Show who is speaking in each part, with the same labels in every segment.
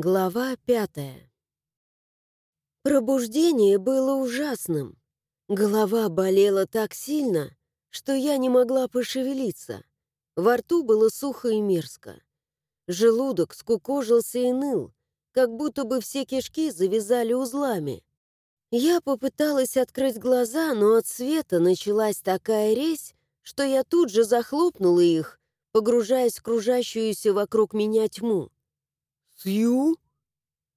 Speaker 1: Глава пятая. Пробуждение было ужасным. Голова болела так сильно, что я не могла пошевелиться. Во рту было сухо и мерзко. Желудок скукожился и ныл, как будто бы все кишки завязали узлами. Я попыталась открыть глаза, но от света началась такая резь, что я тут же захлопнула их, погружаясь в кружащуюся вокруг меня тьму.
Speaker 2: «Сью?»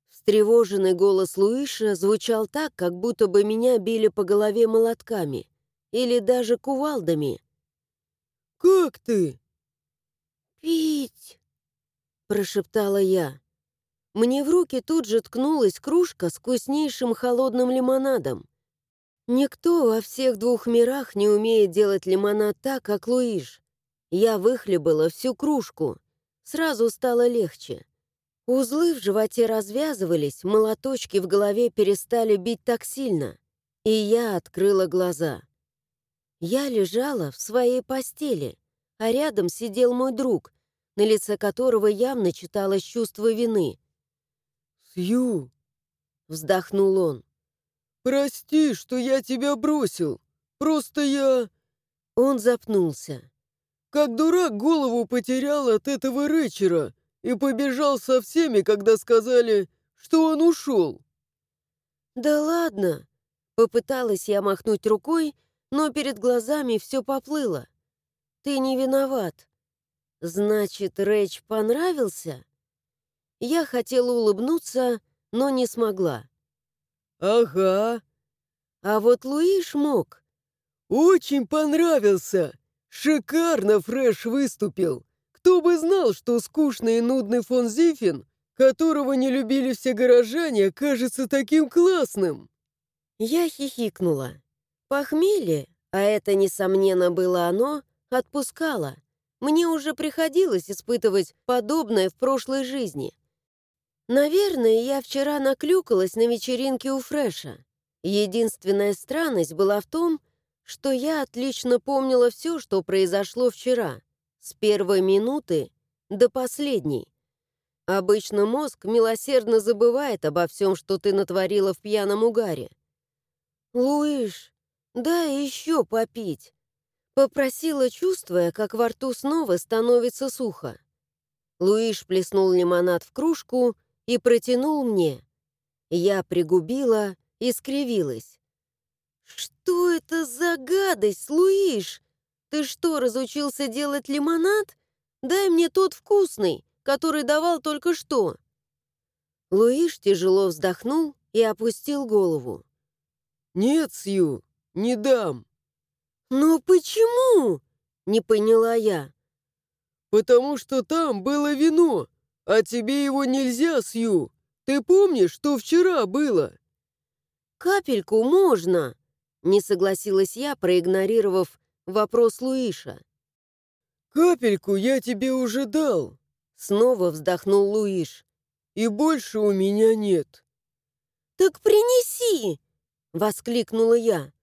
Speaker 1: Встревоженный голос Луиша звучал так, как будто бы меня били по голове молотками или даже кувалдами.
Speaker 2: «Как ты?»
Speaker 1: «Пить!» — прошептала я. Мне в руки тут же ткнулась кружка с вкуснейшим холодным лимонадом. Никто во всех двух мирах не умеет делать лимонад так, как Луиш. Я выхлебала всю кружку. Сразу стало легче. Узлы в животе развязывались, молоточки в голове перестали бить так сильно. И я открыла глаза. Я лежала в своей постели, а рядом сидел мой друг, на лице которого явно читалось чувство вины.
Speaker 2: «Сью!»
Speaker 1: — вздохнул он.
Speaker 2: «Прости, что я тебя бросил. Просто я...»
Speaker 1: Он запнулся.
Speaker 2: «Как дурак голову потерял от этого Рэчера и побежал со всеми, когда сказали, что он ушел».
Speaker 1: «Да ладно!» Попыталась я махнуть рукой, но перед глазами все поплыло. «Ты не виноват. Значит, Рэч понравился?» Я хотела улыбнуться, но не смогла.
Speaker 2: «Ага».
Speaker 1: А вот Луиш мог.
Speaker 2: «Очень понравился! Шикарно Фрэш выступил! Кто бы знал, что скучный и нудный фон Зифин, которого не любили все горожане, кажется таким классным!»
Speaker 1: Я хихикнула. Похмелье, а это, несомненно, было оно, отпускало. Мне уже приходилось испытывать подобное в прошлой жизни. Наверное, я вчера наклюкалась на вечеринке у Фреша. Единственная странность была в том, что я отлично помнила все, что произошло вчера. С первой минуты до последней. Обычно мозг милосердно забывает обо всем, что ты натворила в пьяном угаре. «Луиш, дай еще попить», — попросила, чувствуя, как во рту снова становится сухо. Луиш плеснул лимонад в кружку и протянул мне. Я пригубила и скривилась. «Что это за гадость, Луиш? «Ты что, разучился делать лимонад? Дай мне тот вкусный, который давал только что». Луиш тяжело вздохнул и опустил голову.
Speaker 2: «Нет, Сью, не дам».
Speaker 1: «Но почему?» — не поняла я.
Speaker 2: «Потому что там было вино, а тебе его нельзя, Сью. Ты помнишь, что вчера было?»
Speaker 1: «Капельку можно», — не согласилась я, проигнорировав вопрос Луиша.
Speaker 2: «Капельку я тебе уже дал», —
Speaker 1: снова вздохнул Луиш.
Speaker 2: «И больше у меня нет».
Speaker 1: «Так принеси!» — воскликнула я.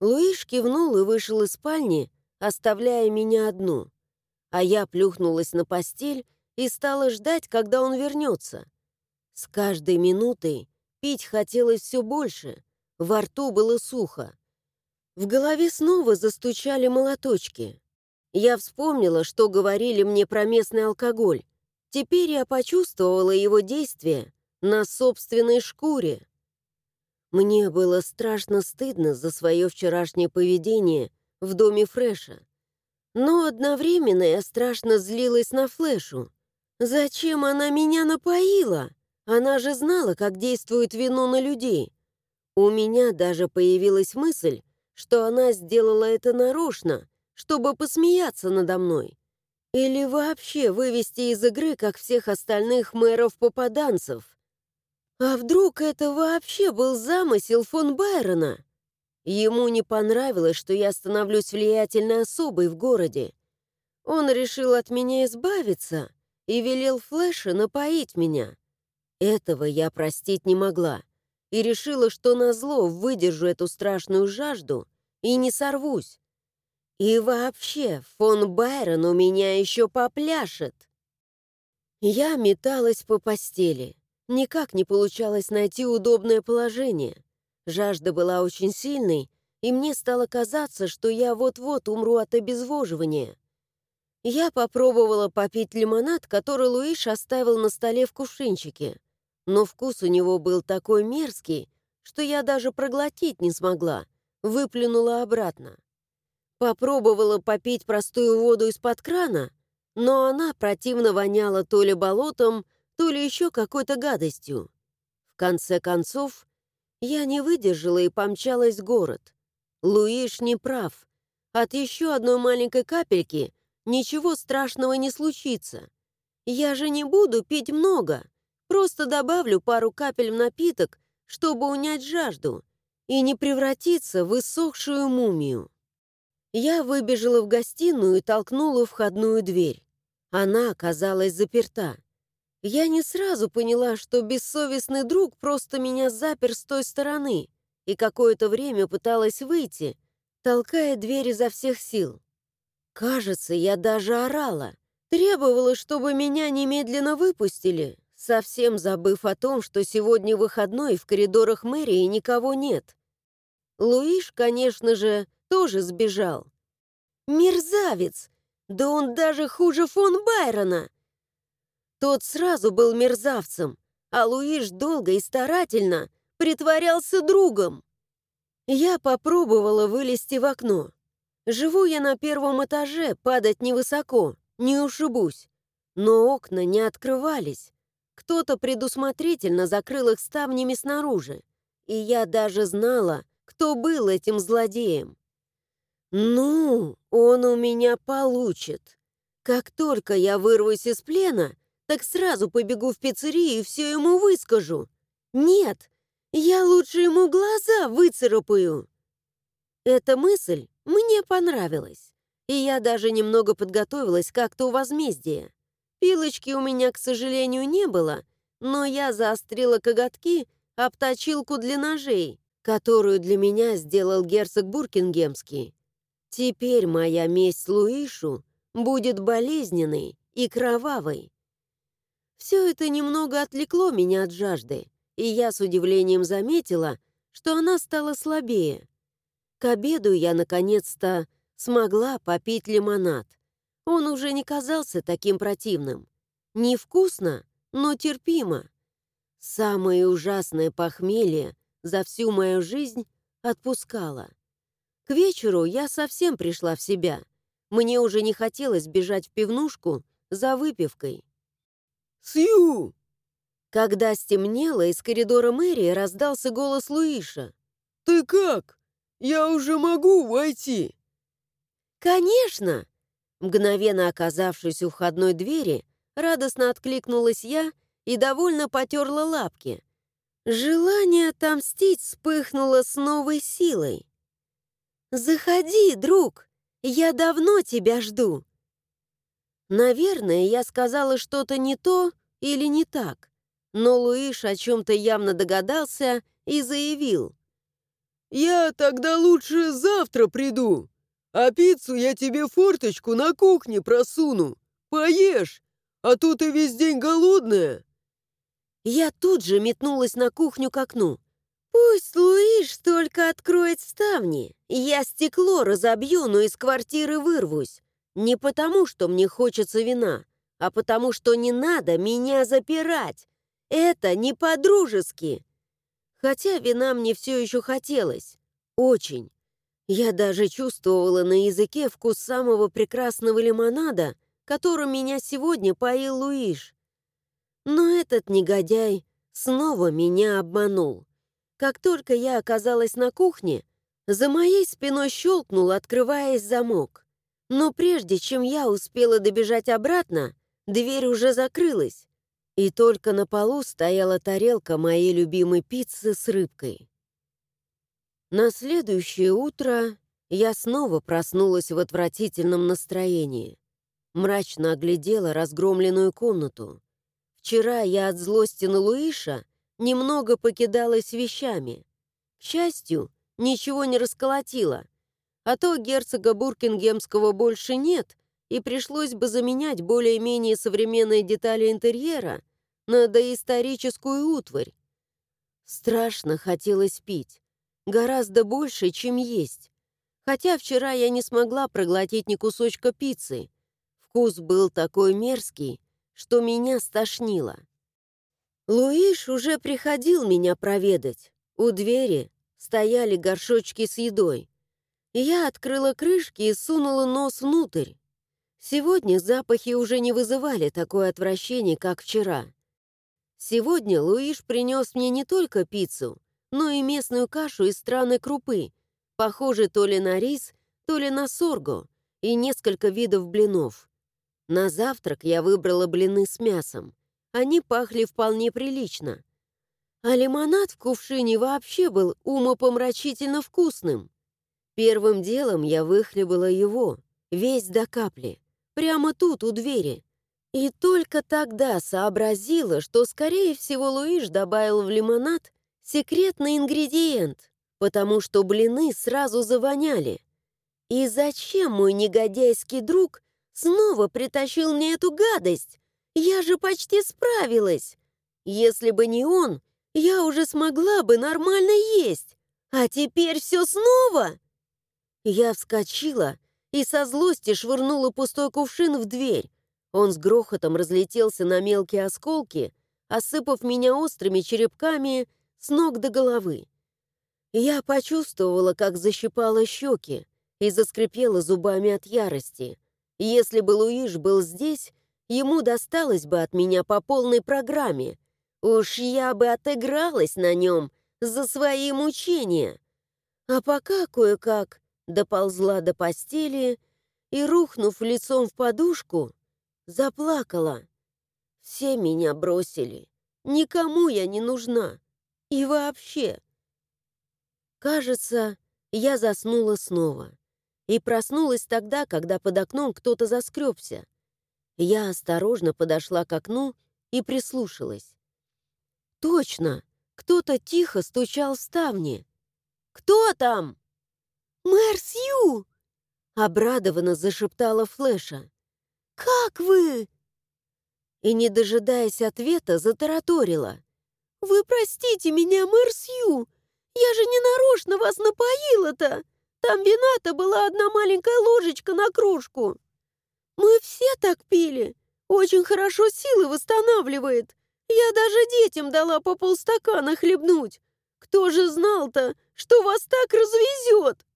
Speaker 1: Луиш кивнул и вышел из спальни, оставляя меня одну. А я плюхнулась на постель и стала ждать, когда он вернется. С каждой минутой пить хотелось все больше, во рту было сухо. В голове снова застучали молоточки. Я вспомнила, что говорили мне про местный алкоголь. Теперь я почувствовала его действие на собственной шкуре. Мне было страшно стыдно за свое вчерашнее поведение в доме Фреша. Но одновременно я страшно злилась на Флешу. Зачем она меня напоила? Она же знала, как действует вино на людей. У меня даже появилась мысль, что она сделала это нарочно, чтобы посмеяться надо мной. Или вообще вывести из игры, как всех остальных мэров-попаданцев. А вдруг это вообще был замысел фон Байрона? Ему не понравилось, что я становлюсь влиятельной особой в городе. Он решил от меня избавиться и велел Флэша напоить меня. Этого я простить не могла и решила, что назло выдержу эту страшную жажду и не сорвусь. И вообще, фон Байрон у меня еще попляшет. Я металась по постели. Никак не получалось найти удобное положение. Жажда была очень сильной, и мне стало казаться, что я вот-вот умру от обезвоживания. Я попробовала попить лимонад, который Луиш оставил на столе в кувшинчике, но вкус у него был такой мерзкий, что я даже проглотить не смогла, выплюнула обратно. Попробовала попить простую воду из-под крана, но она противно воняла то ли болотом, то ли еще какой-то гадостью. В конце концов, я не выдержала и помчалась в город. Луиш не прав. От еще одной маленькой капельки ничего страшного не случится. Я же не буду пить много, просто добавлю пару капель в напиток, чтобы унять жажду и не превратиться в иссохшую мумию. Я выбежала в гостиную и толкнула входную дверь. Она оказалась заперта. Я не сразу поняла, что бессовестный друг просто меня запер с той стороны и какое-то время пыталась выйти, толкая дверь изо всех сил. Кажется, я даже орала, требовала, чтобы меня немедленно выпустили, совсем забыв о том, что сегодня выходной в коридорах мэрии никого нет. Луиш, конечно же, тоже сбежал. Мерзавец! Да он даже хуже фон Байрона! Тот сразу был мерзавцем, а Луиш долго и старательно притворялся другом. Я попробовала вылезти в окно. Живу я на первом этаже, падать невысоко, не ушибусь. Но окна не открывались. Кто-то предусмотрительно закрыл их ставнями снаружи. И я даже знала, кто был этим злодеем. Ну, он у меня получит. Как только я вырвусь из плена, так сразу побегу в пиццерию и все ему выскажу. Нет, я лучше ему глаза выцарапаю. Эта мысль мне понравилась, и я даже немного подготовилась как-то у возмездия. Пилочки у меня, к сожалению, не было, но я заострила коготки об точилку для ножей, которую для меня сделал герцог Буркингемский. Теперь моя месть Луишу будет болезненной и кровавой. Все это немного отвлекло меня от жажды, и я с удивлением заметила, что она стала слабее. К обеду я, наконец-то, смогла попить лимонад. Он уже не казался таким противным. Невкусно, но терпимо. Самое ужасное похмелье за всю мою жизнь отпускало. К вечеру я совсем пришла в себя. Мне уже не хотелось бежать в пивнушку за выпивкой.
Speaker 2: «Сью!»
Speaker 1: Когда стемнело, из коридора мэрии раздался голос Луиша.
Speaker 2: «Ты как? Я уже могу войти?»
Speaker 1: «Конечно!» Мгновенно оказавшись у входной двери, радостно откликнулась я и довольно потерла лапки. Желание отомстить вспыхнуло с новой силой. «Заходи, друг! Я давно тебя жду!» Наверное, я сказала что-то не то или не так, но Луиш о чем-то явно догадался и заявил.
Speaker 2: «Я тогда лучше завтра приду, а пиццу я тебе форточку на кухне просуну. Поешь, а то ты весь день голодная».
Speaker 1: Я тут же метнулась на кухню к окну. «Пусть Луиш только откроет ставни, я стекло разобью, но из квартиры вырвусь. Не потому, что мне хочется вина, а потому, что не надо меня запирать. Это не по-дружески. Хотя вина мне все еще хотелось. Очень. Я даже чувствовала на языке вкус самого прекрасного лимонада, которым меня сегодня поил Луиш. Но этот негодяй снова меня обманул. Как только я оказалась на кухне, за моей спиной щелкнул, открываясь замок. Но прежде чем я успела добежать обратно, дверь уже закрылась, и только на полу стояла тарелка моей любимой пиццы с рыбкой. На следующее утро я снова проснулась в отвратительном настроении. Мрачно оглядела разгромленную комнату. Вчера я от злости на Луиша немного покидалась вещами. К счастью, ничего не расколотила, а то герцога Буркингемского больше нет, и пришлось бы заменять более-менее современные детали интерьера на доисторическую утварь. Страшно хотелось пить. Гораздо больше, чем есть. Хотя вчера я не смогла проглотить ни кусочка пиццы. Вкус был такой мерзкий, что меня стошнило. Луиш уже приходил меня проведать. У двери стояли горшочки с едой. Я открыла крышки и сунула нос внутрь. Сегодня запахи уже не вызывали такое отвращение, как вчера. Сегодня Луиш принес мне не только пиццу, но и местную кашу из странной крупы, похожей то ли на рис, то ли на сорго, и несколько видов блинов. На завтрак я выбрала блины с мясом. Они пахли вполне прилично. А лимонад в кувшине вообще был умопомрачительно вкусным. Первым делом я выхлебала его, весь до капли, прямо тут, у двери. И только тогда сообразила, что, скорее всего, Луиш добавил в лимонад секретный ингредиент, потому что блины сразу завоняли. И зачем мой негодяйский друг снова притащил мне эту гадость? Я же почти справилась. Если бы не он, я уже смогла бы нормально есть. А теперь все снова? Я вскочила и со злости швырнула пустой кувшин в дверь. Он с грохотом разлетелся на мелкие осколки, осыпав меня острыми черепками с ног до головы. Я почувствовала, как защипала щеки и заскрипела зубами от ярости. Если бы Луиш был здесь, ему досталось бы от меня по полной программе. Уж я бы отыгралась на нем за свои мучения. А пока кое-как доползла до постели и, рухнув лицом в подушку, заплакала. Все меня бросили. Никому я не нужна. И вообще. Кажется, я заснула снова. И проснулась тогда, когда под окном кто-то заскребся. Я осторожно подошла к окну и прислушалась. Точно! Кто-то тихо стучал в ставни. «Кто там?» «Мэр Сью!» — обрадованно зашептала Флэша. «Как вы?» И, не дожидаясь ответа, затараторила. «Вы простите меня, мэр Сью! Я же не нарочно вас напоила-то! Там вина-то была одна маленькая ложечка на кружку! Мы все так пили! Очень хорошо силы восстанавливает! Я даже детям дала по полстакана хлебнуть! Кто же знал-то, что вас так развезет?»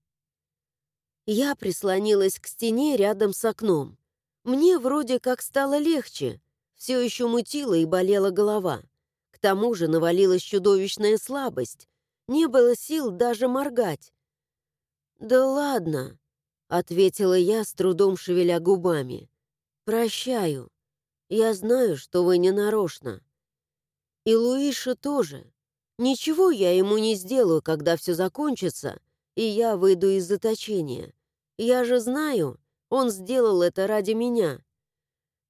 Speaker 1: Я прислонилась к стене рядом с окном. Мне вроде как стало легче. Все еще мутила и болела голова. К тому же навалилась чудовищная слабость. Не было сил даже моргать. «Да ладно», — ответила я, с трудом шевеля губами. «Прощаю. Я знаю, что вы не нарочно. И Луиша тоже. Ничего я ему не сделаю, когда все закончится, и я выйду из заточения. Я же знаю, он сделал это ради меня.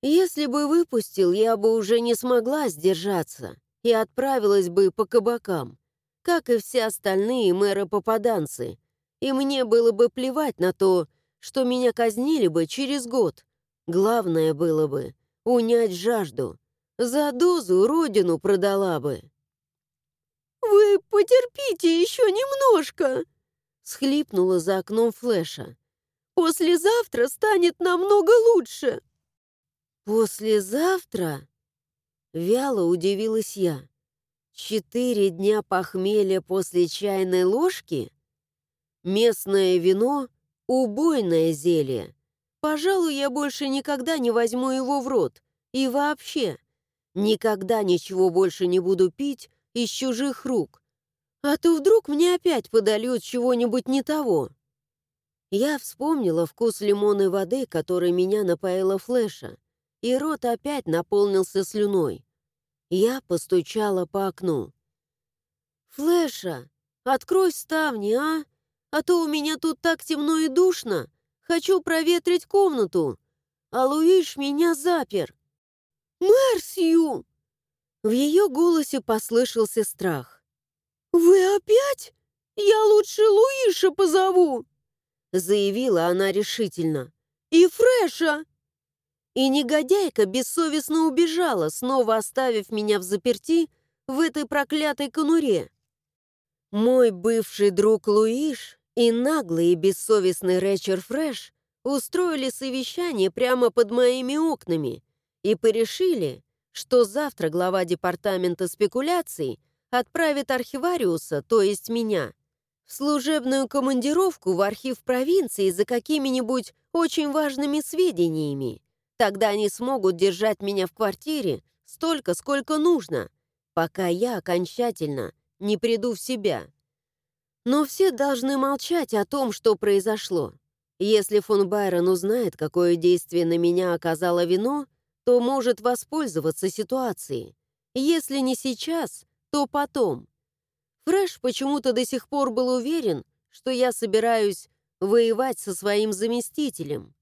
Speaker 1: Если бы выпустил, я бы уже не смогла сдержаться и отправилась бы по кабакам, как и все остальные мэры-попаданцы, и мне было бы плевать на то, что меня казнили бы через год. Главное было бы унять жажду. За дозу родину продала бы. «Вы потерпите еще немножко!» схлипнула за окном Флэша. «Послезавтра станет намного лучше!» «Послезавтра?» Вяло удивилась я. «Четыре дня похмелья после чайной ложки? Местное вино — убойное зелье. Пожалуй, я больше никогда не возьму его в рот. И вообще, никогда ничего больше не буду пить из чужих рук. А то вдруг мне опять подольют чего-нибудь не того. Я вспомнила вкус лимонной воды, которой меня напоила Флэша, и рот опять наполнился слюной. Я постучала по окну. «Флэша, открой ставни, а? А то у меня тут так темно и душно. Хочу проветрить комнату. А Луиш меня запер». «Мерсью!» В ее голосе послышался страх. «Вы опять? Я лучше Луиша позову!» Заявила она решительно. «И Фреша!» И негодяйка бессовестно убежала, снова оставив меня в заперти в этой проклятой конуре. Мой бывший друг Луиш и наглый и бессовестный Рэчер Фрэш устроили совещание прямо под моими окнами и порешили, что завтра глава департамента спекуляций отправит архивариуса, то есть меня, в служебную командировку в архив провинции за какими-нибудь очень важными сведениями. Тогда они смогут держать меня в квартире столько, сколько нужно, пока я окончательно не приду в себя. Но все должны молчать о том, что произошло. Если фон Байрон узнает, какое действие на меня оказало вино, то может воспользоваться ситуацией. Если не сейчас, то потом. Фрэш почему-то до сих пор был уверен, что я собираюсь воевать со своим заместителем.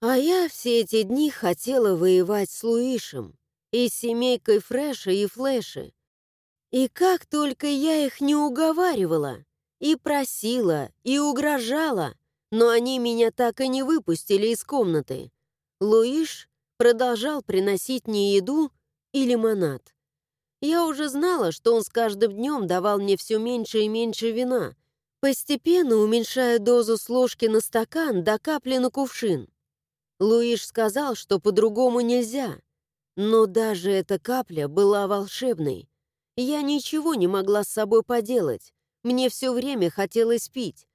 Speaker 1: А я все эти дни хотела воевать с Луишем и с семейкой Фрэша и Флэши. И как только я их не уговаривала, и просила, и угрожала, но они меня так и не выпустили из комнаты. Луиш продолжал приносить мне еду и лимонад. Я уже знала, что он с каждым днем давал мне все меньше и меньше вина, постепенно уменьшая дозу с ложки на стакан до капли на кувшин. Луиш сказал, что по-другому нельзя, но даже эта капля была волшебной. Я ничего не могла с собой поделать, мне все время хотелось пить.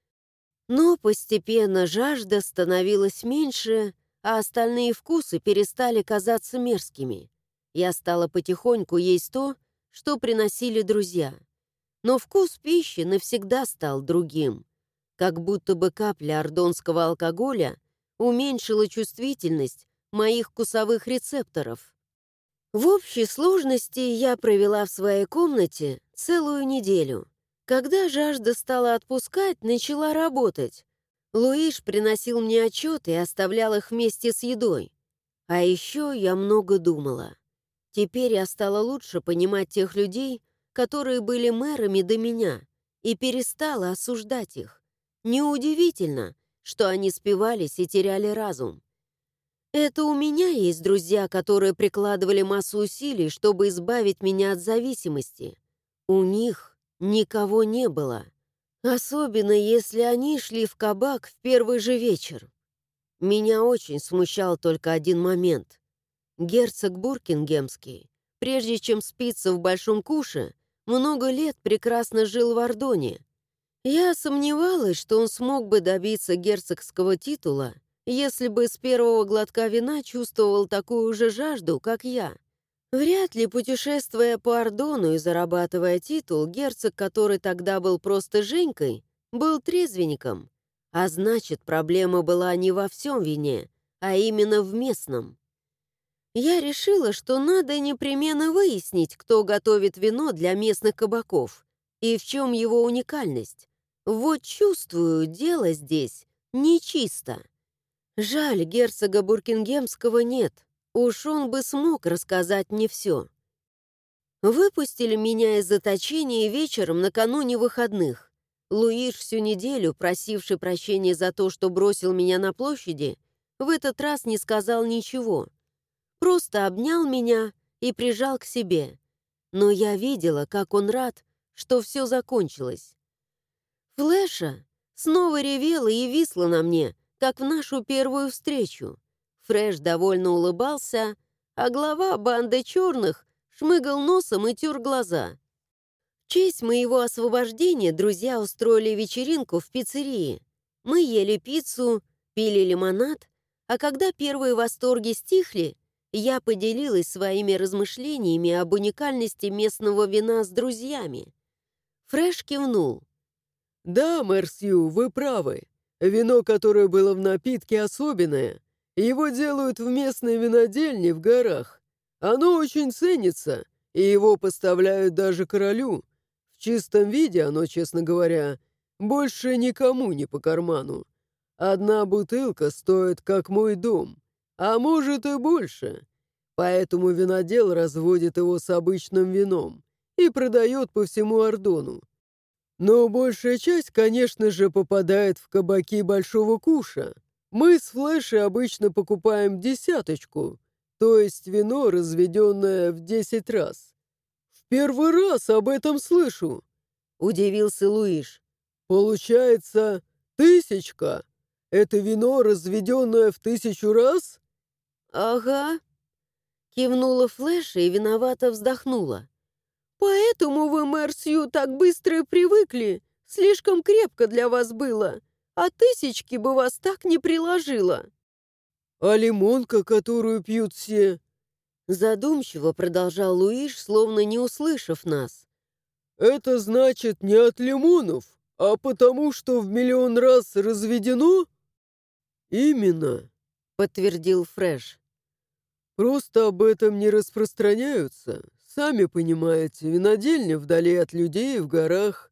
Speaker 1: Но постепенно жажда становилась меньше, а остальные вкусы перестали казаться мерзкими. Я стала потихоньку есть то, что приносили друзья. Но вкус пищи навсегда стал другим. Как будто бы капля ордонского алкоголя уменьшила чувствительность моих вкусовых рецепторов. В общей сложности я провела в своей комнате целую неделю. Когда жажда стала отпускать, начала работать. Луиш приносил мне отчеты и оставлял их вместе с едой. А еще я много думала. Теперь я стала лучше понимать тех людей, которые были мэрами до меня, и перестала осуждать их. Неудивительно, что они спивались и теряли разум. Это у меня есть друзья, которые прикладывали массу усилий, чтобы избавить меня от зависимости. У них никого не было. Особенно, если они шли в кабак в первый же вечер. Меня очень смущал только один момент. Герцог Буркингемский, прежде чем спиться в Большом Куше, много лет прекрасно жил в Ордоне. Я сомневалась, что он смог бы добиться герцогского титула, если бы с первого глотка вина чувствовал такую же жажду, как я. Вряд ли, путешествуя по Ордону и зарабатывая титул, герцог, который тогда был просто Женькой, был трезвенником. А значит, проблема была не во всем вине, а именно в местном. Я решила, что надо непременно выяснить, кто готовит вино для местных кабаков и в чем его уникальность. Вот чувствую, дело здесь нечисто. Жаль, герцога Буркингемского нет. Уж он бы смог рассказать мне все. Выпустили меня из заточения вечером накануне выходных. Луиш всю неделю, просивший прощения за то, что бросил меня на площади, в этот раз не сказал ничего. Просто обнял меня и прижал к себе. Но я видела, как он рад, что все закончилось. Флэша снова ревела и висла на мне, как в нашу первую встречу. Фрэш довольно улыбался, а глава банды черных шмыгал носом и тер глаза. В честь моего освобождения друзья устроили вечеринку в пиццерии. Мы ели пиццу, пили лимонад, а когда первые восторги стихли, я поделилась своими размышлениями об уникальности местного вина с друзьями. Фрэш кивнул.
Speaker 2: «Да, мэр Сью, вы правы. Вино, которое было в напитке, особенное. Его делают в местной винодельне в горах. Оно очень ценится, и его поставляют даже королю. В чистом виде оно, честно говоря, больше никому не по карману. Одна бутылка стоит как мой дом, а может и больше. Поэтому винодел разводит его с обычным вином и продает по всему Ордону. Но большая часть, конечно же, попадает в кабаки Большого Куша. Мы с Флэшей обычно покупаем десяточку, то есть вино, разведенное в десять раз. В первый раз об этом слышу.
Speaker 1: Удивился Луиш.
Speaker 2: Получается, тысячка. Это вино, разведенное в тысячу раз?
Speaker 1: Ага. Кивнула Флэша и виновато вздохнула. Поэтому вы, мэр Сью, так быстро привыкли. Слишком крепко для вас было. А тысячки бы вас так не приложило.
Speaker 2: А лимонка, которую пьют все?
Speaker 1: Задумчиво продолжал Луиш, словно не услышав нас.
Speaker 2: Это значит не от лимонов, а потому что в миллион раз разведено? Именно,
Speaker 1: подтвердил Фрэш.
Speaker 2: Просто об этом не распространяются. Сами понимаете, винодельня вдали от людей в горах.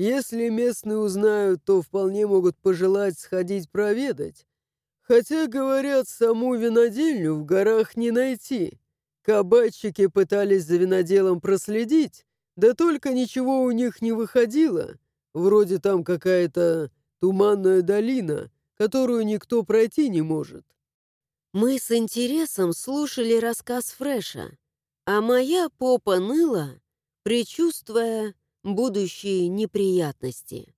Speaker 2: Если местные узнают, то вполне могут пожелать сходить проведать. Хотя, говорят, саму винодельню в горах не найти. Кабачики пытались за виноделом проследить, да только ничего у них не выходило. Вроде там какая-то туманная долина, которую никто пройти не может.
Speaker 1: Мы с интересом слушали рассказ Фреша, а моя попа ныла, предчувствуя будущие неприятности.